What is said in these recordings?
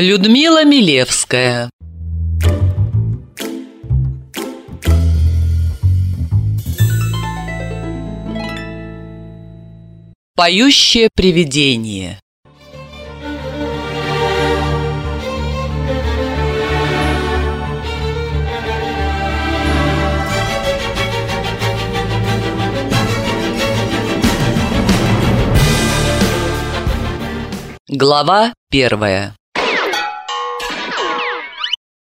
Людмила Милевская. Поющее привидение. Глава первая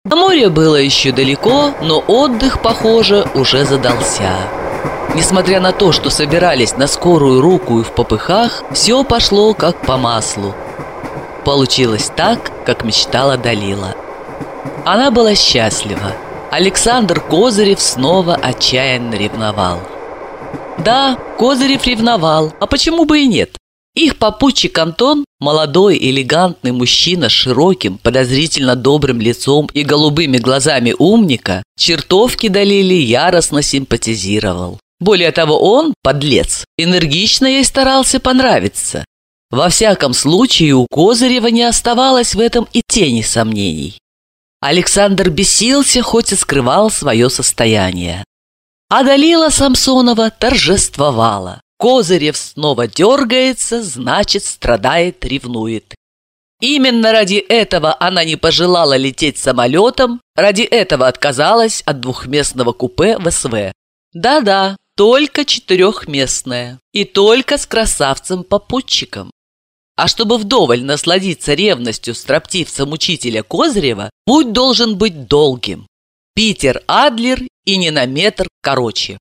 Море было еще далеко, но отдых, похоже, уже задался. Несмотря на то, что собирались на скорую руку и в попыхах, все пошло как по маслу. Получилось так, как мечтала Далила. Она была счастлива. Александр Козырев снова отчаянно ревновал. Да, Козырев ревновал, а почему бы и нет? Их попутчик Антон, молодой, элегантный мужчина с широким, подозрительно добрым лицом и голубыми глазами умника, чертовки Далили яростно симпатизировал. Более того, он, подлец, энергично ей старался понравиться. Во всяком случае, у Козырева не оставалось в этом и тени сомнений. Александр бесился, хоть и скрывал свое состояние. А Далила Самсонова торжествовала. Козырев снова дергается, значит, страдает, ревнует. Именно ради этого она не пожелала лететь самолетом, ради этого отказалась от двухместного купе в СВ. Да-да, только четырехместное. И только с красавцем-попутчиком. А чтобы вдоволь насладиться ревностью строптивцем учителя Козырева, путь должен быть долгим. Питер Адлер и не на метр короче.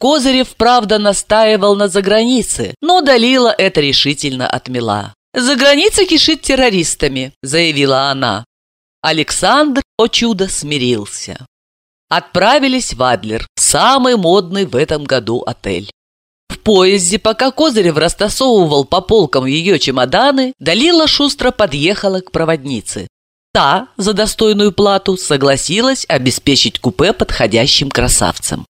Козырев, правда, настаивал на загранице, но Далила это решительно отмела. «За границей кишит террористами», – заявила она. Александр, о чудо, смирился. Отправились в Адлер, самый модный в этом году отель. В поезде, пока Козырев растасовывал по полкам ее чемоданы, Далила шустро подъехала к проводнице. Та, за достойную плату, согласилась обеспечить купе подходящим красавцем.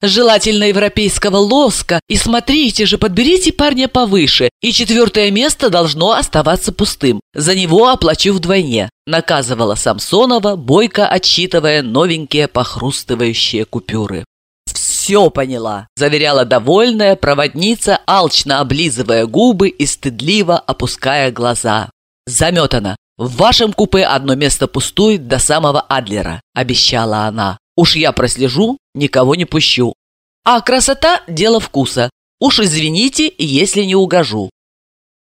Желательно европейского лоска, и смотрите же, подберите парня повыше, и четвертое место должно оставаться пустым. За него оплачу вдвойне наказывала Самсонова, бойко отсчитывая новенькие похрустывающие купюры. «Все поняла», – заверяла довольная проводница, алчно облизывая губы и стыдливо опуская глаза. «Заметана. В вашем купе одно место пустует до самого Адлера», – обещала она. «Уж я прослежу, никого не пущу. А красота – дело вкуса. Уж извините, если не угожу».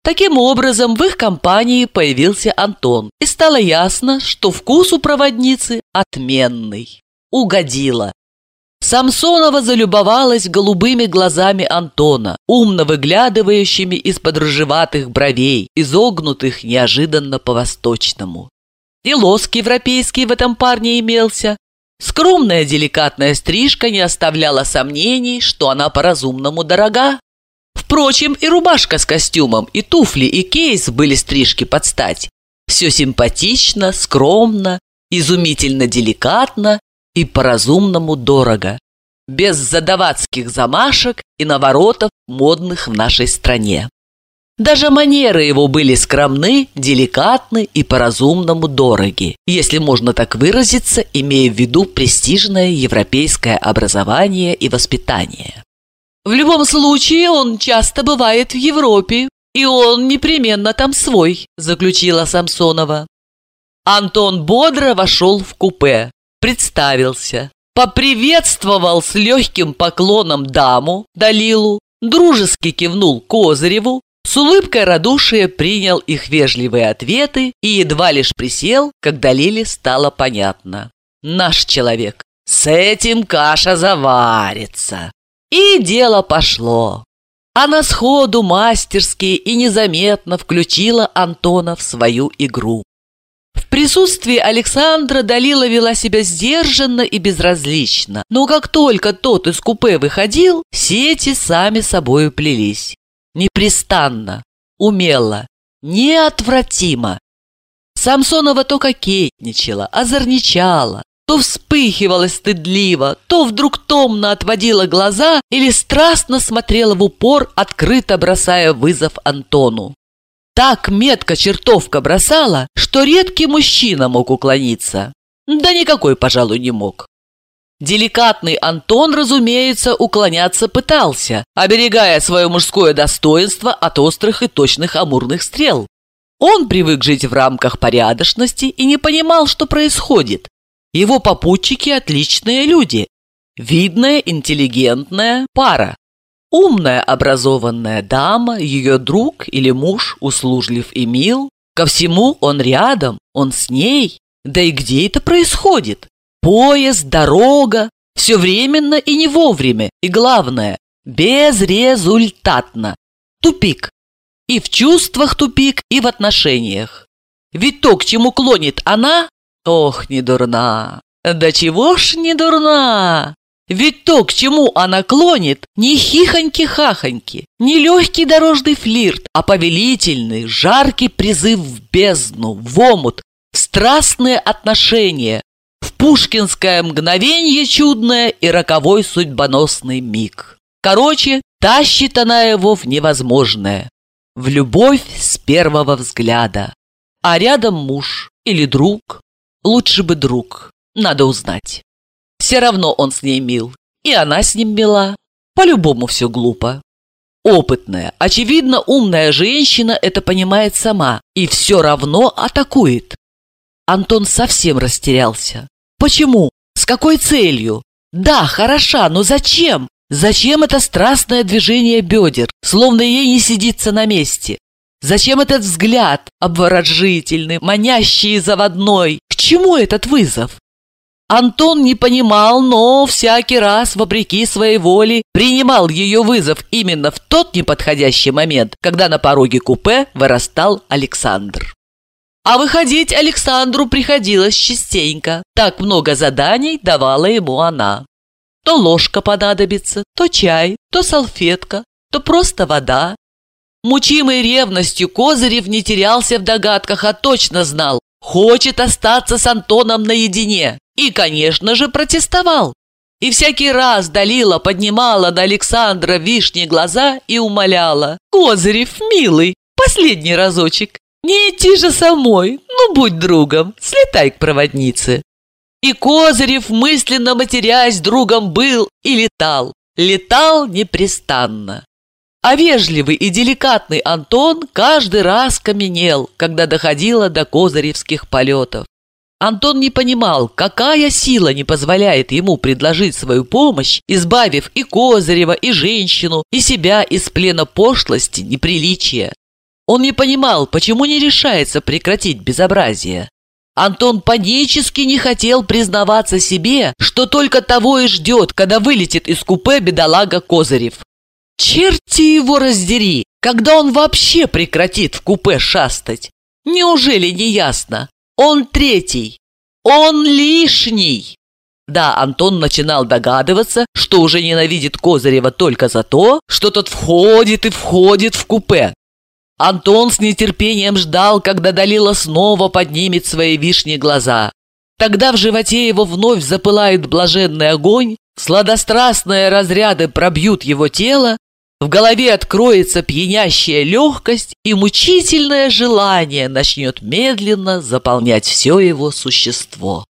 Таким образом, в их компании появился Антон, и стало ясно, что вкус у проводницы отменный. Угодила. Самсонова залюбовалась голубыми глазами Антона, умно выглядывающими из-под рыжеватых бровей, изогнутых неожиданно по-восточному. И лоск европейский в этом парне имелся. Скромная деликатная стрижка не оставляла сомнений, что она по-разумному дорога. Впрочем, и рубашка с костюмом, и туфли, и кейс были стрижки под стать. Все симпатично, скромно, изумительно деликатно и по-разумному дорого. Без задавацких замашек и наворотов, модных в нашей стране. Даже манеры его были скромны, деликатны и по-разумному дороги, если можно так выразиться, имея в виду престижное европейское образование и воспитание. В любом случае, он часто бывает в Европе, и он непременно там свой», – заключила Самсонова. Антон бодро вошел в купе, представился, поприветствовал с легким поклоном даму, Далилу, дружески кивнул Козыреву, с улыбкой радушия принял их вежливые ответы и едва лишь присел, когда Лиле стало понятно. «Наш человек, с этим каша заварится». И дело пошло. Она сходу мастерски и незаметно включила Антона в свою игру. В присутствии Александра Далила вела себя сдержанно и безразлично, но как только тот из купе выходил, сети сами собою плелись. Непрестанно, умело, неотвратимо. Самсонова то кокетничала, озорничала, то вспыхивала стыдливо, то вдруг томно отводила глаза или страстно смотрела в упор, открыто бросая вызов Антону. Так метко чертовка бросала, что редкий мужчина мог уклониться. Да никакой, пожалуй, не мог. Деликатный Антон, разумеется, уклоняться пытался, оберегая свое мужское достоинство от острых и точных амурных стрел. Он привык жить в рамках порядочности и не понимал, что происходит. Его попутчики – отличные люди. Видная, интеллигентная пара. Умная, образованная дама, ее друг или муж услужлив и мил. Ко всему он рядом, он с ней. Да и где это происходит? Поезд, дорога, все временно и не вовремя, и главное, безрезультатно. Тупик. И в чувствах тупик, и в отношениях. Ведь то, к чему клонит она, ох, не дурна. Да чего ж не дурна? Ведь то, к чему она клонит, не хихоньки-хахоньки, не легкий дорожный флирт, а повелительный, жаркий призыв в бездну, в омут, в страстные отношения, пушкинское мгновенье чудное и роковой судьбоносный миг. Короче, тащит она его в невозможное, в любовь с первого взгляда. А рядом муж или друг, лучше бы друг, надо узнать. Все равно он с ней мил, и она с ним мила. По-любому все глупо. Опытная, очевидно, умная женщина это понимает сама и все равно атакует. Антон совсем растерялся. Почему? С какой целью? Да, хороша, но зачем? Зачем это страстное движение бедер, словно ей не сидится на месте? Зачем этот взгляд, обворожительный, манящий и заводной? К чему этот вызов? Антон не понимал, но всякий раз, вопреки своей воле, принимал ее вызов именно в тот неподходящий момент, когда на пороге купе вырастал Александр. А выходить Александру приходилось частенько. Так много заданий давала ему она. То ложка понадобится, то чай, то салфетка, то просто вода. Мучимый ревностью Козырев не терялся в догадках, а точно знал, хочет остаться с Антоном наедине. И, конечно же, протестовал. И всякий раз Далила поднимала на Александра вишни глаза и умоляла. «Козырев, милый, последний разочек. Не идти же самой, ну будь другом, слетай к проводнице». И Козырев, мысленно матерясь, другом был и летал. Летал непрестанно. А вежливый и деликатный Антон каждый раз каменел, когда доходило до козыревских полетов. Антон не понимал, какая сила не позволяет ему предложить свою помощь, избавив и Козырева, и женщину, и себя из плена пошлости, неприличия. Он не понимал, почему не решается прекратить безобразие. Антон панически не хотел признаваться себе, что только того и ждет, когда вылетит из купе бедолага Козырев. Черти его раздери, когда он вообще прекратит в купе шастать? Неужели не ясно? Он третий. Он лишний. Да, Антон начинал догадываться, что уже ненавидит Козырева только за то, что тот входит и входит в купе. Антон с нетерпением ждал, когда Далила снова поднимет свои вишни глаза. Тогда в животе его вновь запылает блаженный огонь, сладострастные разряды пробьют его тело, в голове откроется пьянящая легкость, и мучительное желание начнет медленно заполнять все его существо.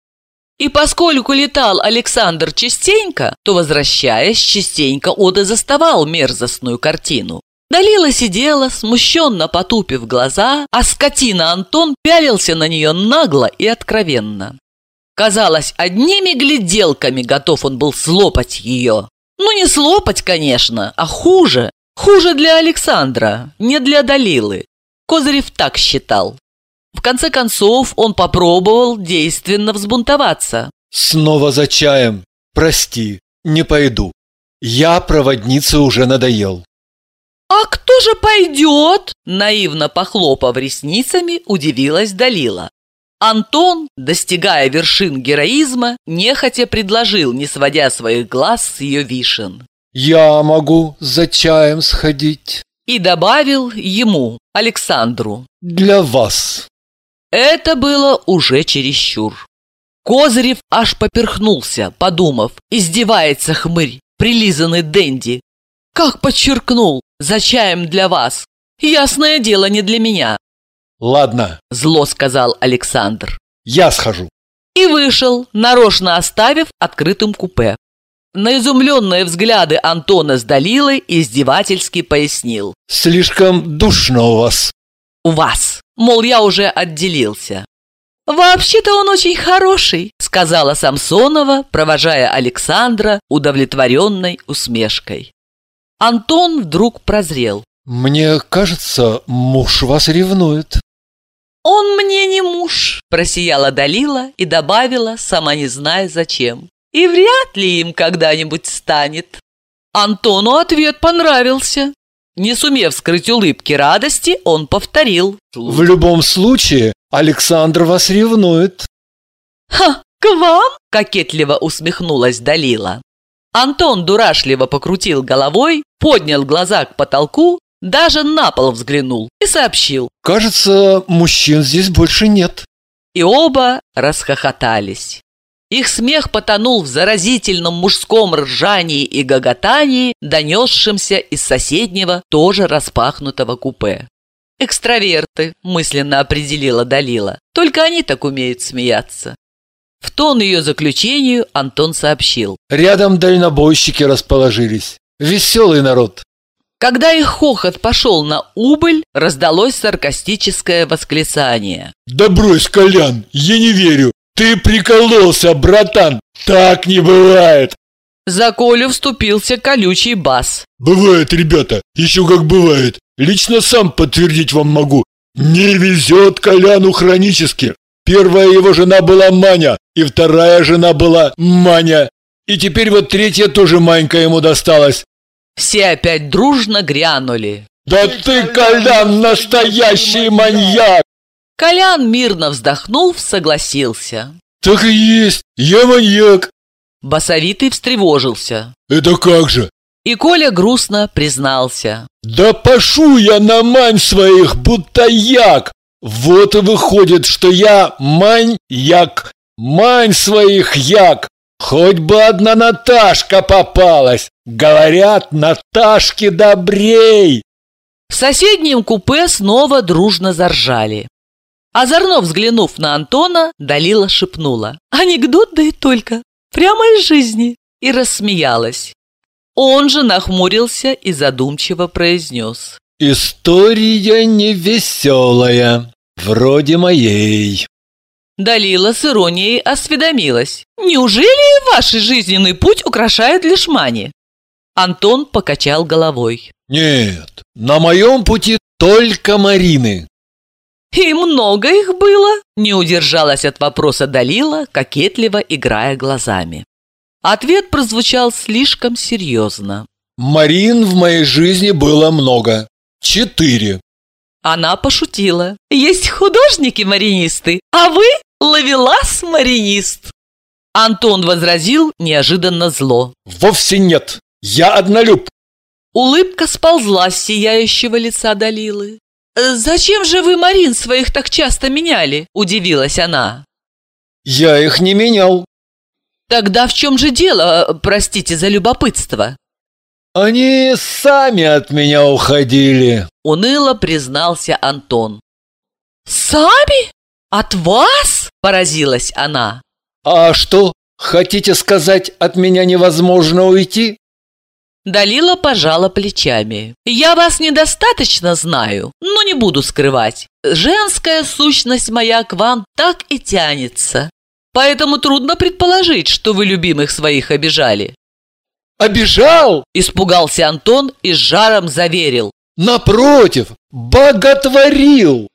И поскольку летал Александр частенько, то, возвращаясь, частенько Ода заставал мерзостную картину. Далила сидела, смущенно потупив глаза, а скотина Антон пялился на нее нагло и откровенно. Казалось, одними гляделками готов он был слопать ее. Ну, не слопать, конечно, а хуже. Хуже для Александра, не для Далилы. Козырев так считал. В конце концов, он попробовал действенно взбунтоваться. «Снова за чаем. Прости, не пойду. Я проводнице уже надоел». «А кто же пойдет?» Наивно похлопав ресницами, удивилась Далила. Антон, достигая вершин героизма, нехотя предложил, не сводя своих глаз с ее вишен. «Я могу за чаем сходить». И добавил ему, Александру. «Для вас». Это было уже чересчур. Козырев аж поперхнулся, подумав, издевается хмырь, прилизанный Дэнди. Как подчеркнул, за чаем для вас. Ясное дело, не для меня. Ладно, Зло сказал Александр. я схожу. И вышел, нарочно оставив открытым купе. На изумленные взгляды Антона с Далилой издевательски пояснил. Слишком душно у вас. «У вас!» Мол, я уже отделился. «Вообще-то он очень хороший», — сказала Самсонова, провожая Александра удовлетворенной усмешкой. Антон вдруг прозрел. Мне кажется, муж вас ревнует. «Он мне не муж», – просияла Далила и добавила, сама не зная зачем. «И вряд ли им когда-нибудь станет». Антону ответ понравился. Не сумев скрыть улыбки радости, он повторил. В любом случае, Александр вас ревнует. «Ха, к вам?» – кокетливо усмехнулась Далила. Антон дурашливо покрутил головой, поднял глаза к потолку, даже на пол взглянул и сообщил. Кажется, мужчин здесь больше нет. И оба расхохотались. Их смех потонул в заразительном мужском ржании и гоготании, донесшемся из соседнего, тоже распахнутого купе. «Экстраверты», – мысленно определила Далила. «Только они так умеют смеяться». В тон ее заключению Антон сообщил. Рядом дальнобойщики расположились. Веселый народ. Когда их хохот пошел на убыль, раздалось саркастическое восклицание. Да брось, Колян, я не верю. Ты прикололся, братан. Так не бывает. За Колю вступился колючий бас. Бывает, ребята, еще как бывает. Лично сам подтвердить вам могу. Не везет Коляну хронически. Первая его жена была Маня, и вторая жена была Маня. И теперь вот третья тоже Манька ему досталась. Все опять дружно грянули. Да ты, Колян, настоящий маньяк! Колян, мирно вздохнув, согласился. Так и есть, я маньяк. Басовитый встревожился. Это как же? И Коля грустно признался. Да пошу я на мань своих, будто як. Вот и выходит, что я маньяк. Мань своих як. Хоть бы одна Наташка попалась. Говорят, Наташки добрей. В соседнем купе снова дружно заржали. Озорно взглянув на Антона, Далила шепнула. «Анекдот, да и только! Прямо из жизни!» И рассмеялась. Он же нахмурился и задумчиво произнес. История невеселая, вроде моей. Далила с иронией осведомилась. «Неужели ваш жизненный путь украшает лишь мани?» Антон покачал головой. Нет, на моем пути только Марины. «И много их было?» Не удержалась от вопроса Далила, кокетливо играя глазами. Ответ прозвучал слишком серьезно. Марин в моей жизни было много. Четыре. Она пошутила. «Есть художники-маринисты, а вы ловелас-маринист!» Антон возразил неожиданно зло. Вовсе нет. Я однолюб. Улыбка сползла с сияющего лица Далилы. «Зачем же вы Марин своих так часто меняли?» – удивилась она. Я их не менял. «Тогда в чем же дело, простите за любопытство?» Они сами от меня уходили. – уныло признался Антон. «Сами? От вас?» – поразилась она. А что, хотите сказать, от меня невозможно уйти? Далила пожала плечами. «Я вас недостаточно знаю, но не буду скрывать. Женская сущность моя к вам так и тянется. Поэтому трудно предположить, что вы любимых своих обижали». Обижал? Испугался Антон и с жаром заверил. Напротив, боготворил.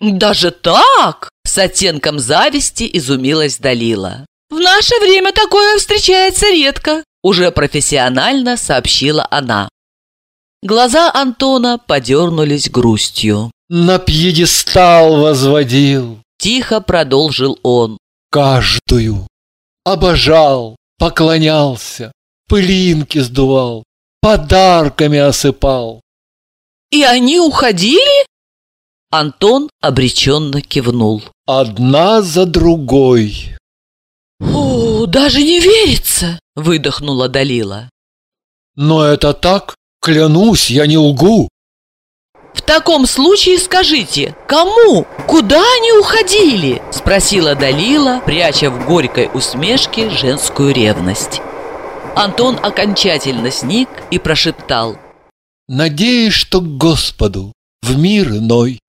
«Даже так?» – с оттенком зависти изумилась Далила. «В наше время такое встречается редко», – уже профессионально сообщила она. Глаза Антона подернулись грустью. На пьедестал возводил. Тихо продолжил он. Каждую. Обожал, поклонялся, пылинки сдувал, подарками осыпал. «И они уходили?» Антон обреченно кивнул. Одна за другой. «О, даже не верится!» – выдохнула Далила. Но это так, клянусь, я не лгу. В таком случае скажите, кому? Куда они уходили? Спросила Далила, пряча в горькой усмешке женскую ревность. Антон окончательно сник и прошептал. Надеюсь, что к Господу в мир иной